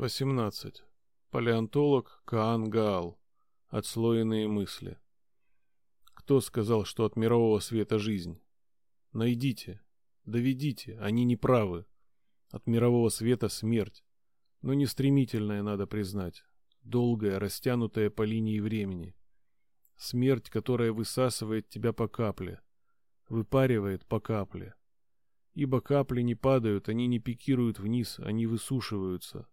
18. Палеонтолог Каан Гаал. Отслоенные мысли. Кто сказал, что от мирового света жизнь? Найдите, доведите, они не правы. От мирового света смерть. Но не стремительная, надо признать. Долгая, растянутая по линии времени. Смерть, которая высасывает тебя по капле. Выпаривает по капле. Ибо капли не падают, они не пикируют вниз, они высушиваются.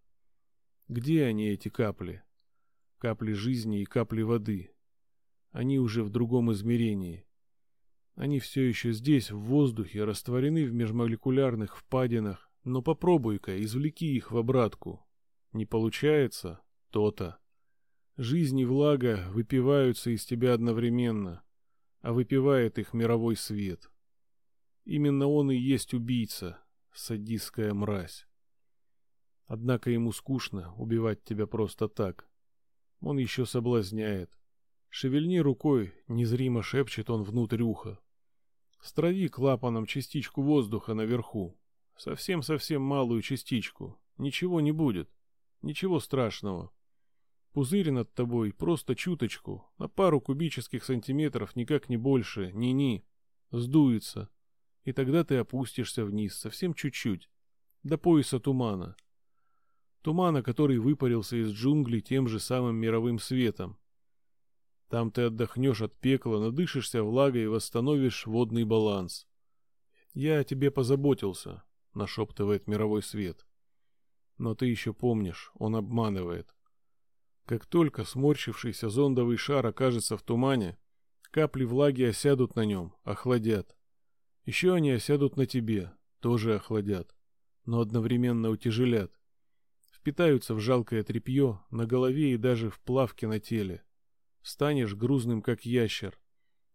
Где они, эти капли? Капли жизни и капли воды. Они уже в другом измерении. Они все еще здесь, в воздухе, растворены в межмолекулярных впадинах, но попробуй-ка, извлеки их в обратку. Не получается? То-то. Жизнь и влага выпиваются из тебя одновременно, а выпивает их мировой свет. Именно он и есть убийца, садистская мразь. Однако ему скучно убивать тебя просто так. Он еще соблазняет. Шевельни рукой, незримо шепчет он внутрь уха. Страви клапаном частичку воздуха наверху. Совсем-совсем малую частичку. Ничего не будет. Ничего страшного. Пузырь над тобой просто чуточку, на пару кубических сантиметров, никак не больше, ни-ни. Сдуется. И тогда ты опустишься вниз, совсем чуть-чуть. До пояса тумана тумана, который выпарился из джунглей тем же самым мировым светом. Там ты отдохнешь от пекла, надышишься влагой и восстановишь водный баланс. Я о тебе позаботился, нашептывает мировой свет. Но ты еще помнишь, он обманывает. Как только сморщившийся зондовый шар окажется в тумане, капли влаги осядут на нем, охладят. Еще они осядут на тебе, тоже охладят, но одновременно утяжелят впитаются в жалкое тряпье на голове и даже в плавке на теле. Станешь грузным, как ящер.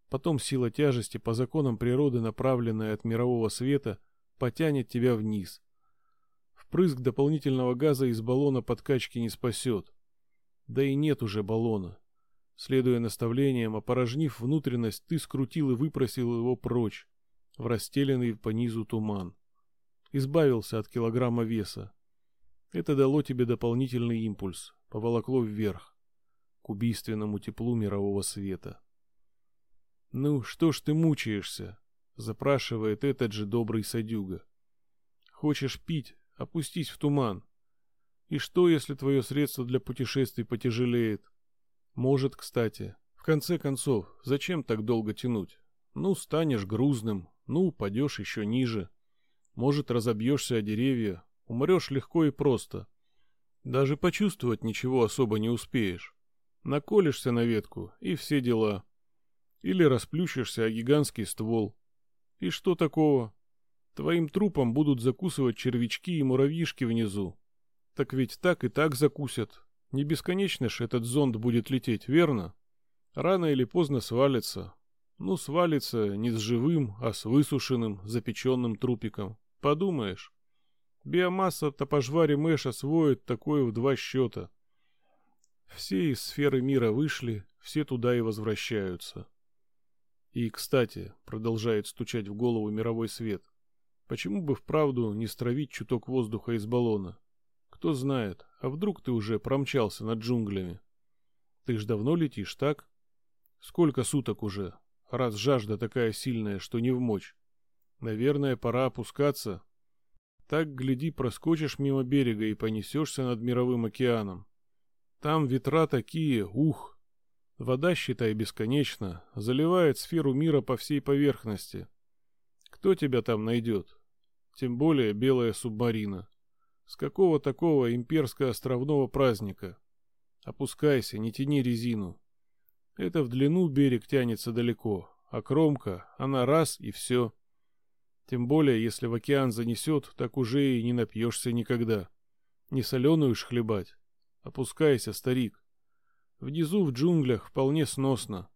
Потом сила тяжести по законам природы, направленная от мирового света, потянет тебя вниз. Впрыск дополнительного газа из баллона подкачки не спасет. Да и нет уже баллона. Следуя наставлениям, опорожнив внутренность, ты скрутил и выпросил его прочь, в расстеленный по низу туман. Избавился от килограмма веса. Это дало тебе дополнительный импульс, поволокло вверх, к убийственному теплу мирового света. «Ну, что ж ты мучаешься?» — запрашивает этот же добрый садюга. «Хочешь пить? Опустись в туман. И что, если твое средство для путешествий потяжелеет? Может, кстати. В конце концов, зачем так долго тянуть? Ну, станешь грузным, ну, упадешь еще ниже. Может, разобьешься о деревья, Умрешь легко и просто. Даже почувствовать ничего особо не успеешь. Наколешься на ветку, и все дела. Или расплющишься о гигантский ствол. И что такого? Твоим трупом будут закусывать червячки и муравьишки внизу. Так ведь так и так закусят. Не бесконечно ж этот зонд будет лететь, верно? Рано или поздно свалится. Ну, свалится не с живым, а с высушенным, запеченным трупиком. Подумаешь. Биомасса топожвари Мэш освоит такое в два счета. Все из сферы мира вышли, все туда и возвращаются. И, кстати, продолжает стучать в голову мировой свет, почему бы вправду не стравить чуток воздуха из баллона? Кто знает, а вдруг ты уже промчался над джунглями? Ты ж давно летишь, так? Сколько суток уже, раз жажда такая сильная, что не в мочь? Наверное, пора опускаться, так, гляди, проскочишь мимо берега и понесешься над мировым океаном. Там ветра такие, ух! Вода, считай, бесконечна, заливает сферу мира по всей поверхности. Кто тебя там найдет? Тем более белая субмарина. С какого такого имперско-островного праздника? Опускайся, не тяни резину. Это в длину берег тянется далеко, а кромка, она раз и все. Тем более, если в океан занесет, так уже и не напьешься никогда. Не соленую ж хлебать. Опускайся, старик. Внизу в джунглях вполне сносно.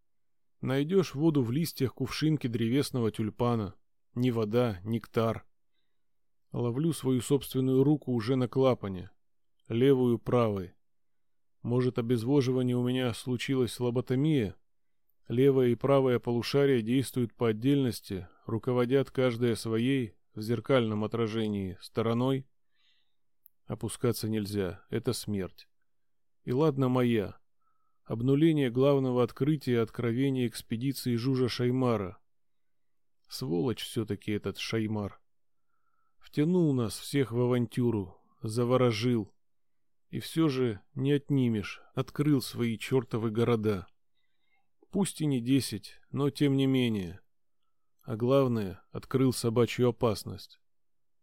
Найдешь воду в листьях кувшинки древесного тюльпана. Ни вода, нектар. Ловлю свою собственную руку уже на клапане. Левую правой. Может, обезвоживание у меня случилось лоботомия? Левое и правое полушария действуют по отдельности, руководят каждая своей, в зеркальном отражении, стороной. Опускаться нельзя, это смерть. И ладно моя. Обнуление главного открытия откровения экспедиции Жужа Шаймара. Сволочь все-таки этот Шаймар. Втянул нас всех в авантюру, заворожил. И все же не отнимешь, открыл свои чертовы города. Пусть и не десять, но тем не менее. А главное, открыл собачью опасность.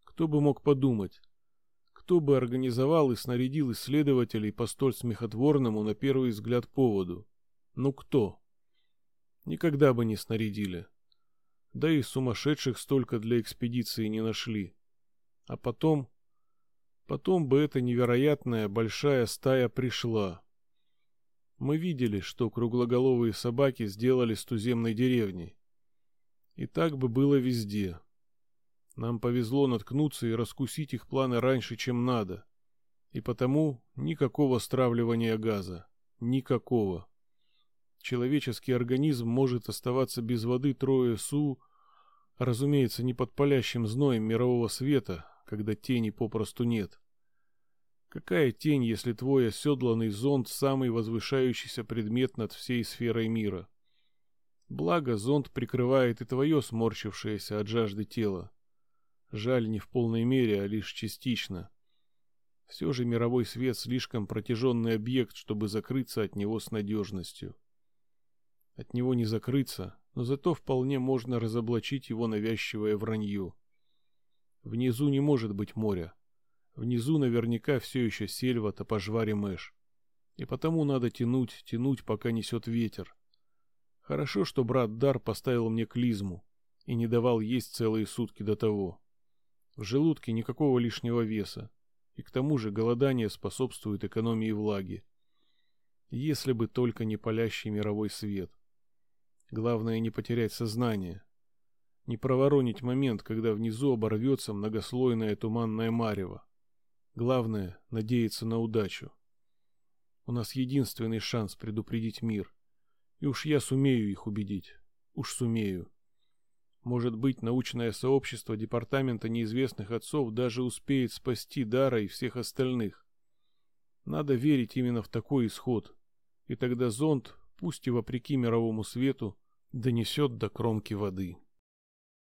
Кто бы мог подумать? Кто бы организовал и снарядил исследователей по столь смехотворному на первый взгляд поводу? Ну кто? Никогда бы не снарядили. Да и сумасшедших столько для экспедиции не нашли. А потом... Потом бы эта невероятная большая стая пришла. Мы видели, что круглоголовые собаки сделали с туземной деревней. И так бы было везде. Нам повезло наткнуться и раскусить их планы раньше, чем надо. И потому никакого стравливания газа. Никакого. Человеческий организм может оставаться без воды трое су, разумеется, не под палящим зноем мирового света, когда тени попросту нет. Какая тень, если твой оседланный зонт – самый возвышающийся предмет над всей сферой мира? Благо, зонт прикрывает и твое сморщившееся от жажды тело. Жаль, не в полной мере, а лишь частично. Все же мировой свет слишком протяженный объект, чтобы закрыться от него с надежностью. От него не закрыться, но зато вполне можно разоблачить его навязчивое вранье. Внизу не может быть моря. Внизу наверняка все еще сельва топожвари мэш. И потому надо тянуть, тянуть, пока несет ветер. Хорошо, что брат Дар поставил мне клизму и не давал есть целые сутки до того. В желудке никакого лишнего веса, и к тому же голодание способствует экономии влаги. Если бы только не палящий мировой свет. Главное не потерять сознание. Не проворонить момент, когда внизу оборвется многослойное туманное марево. Главное — надеяться на удачу. У нас единственный шанс предупредить мир. И уж я сумею их убедить. Уж сумею. Может быть, научное сообщество Департамента неизвестных отцов даже успеет спасти Дара и всех остальных. Надо верить именно в такой исход. И тогда зонд, пусть и вопреки мировому свету, донесет до кромки воды.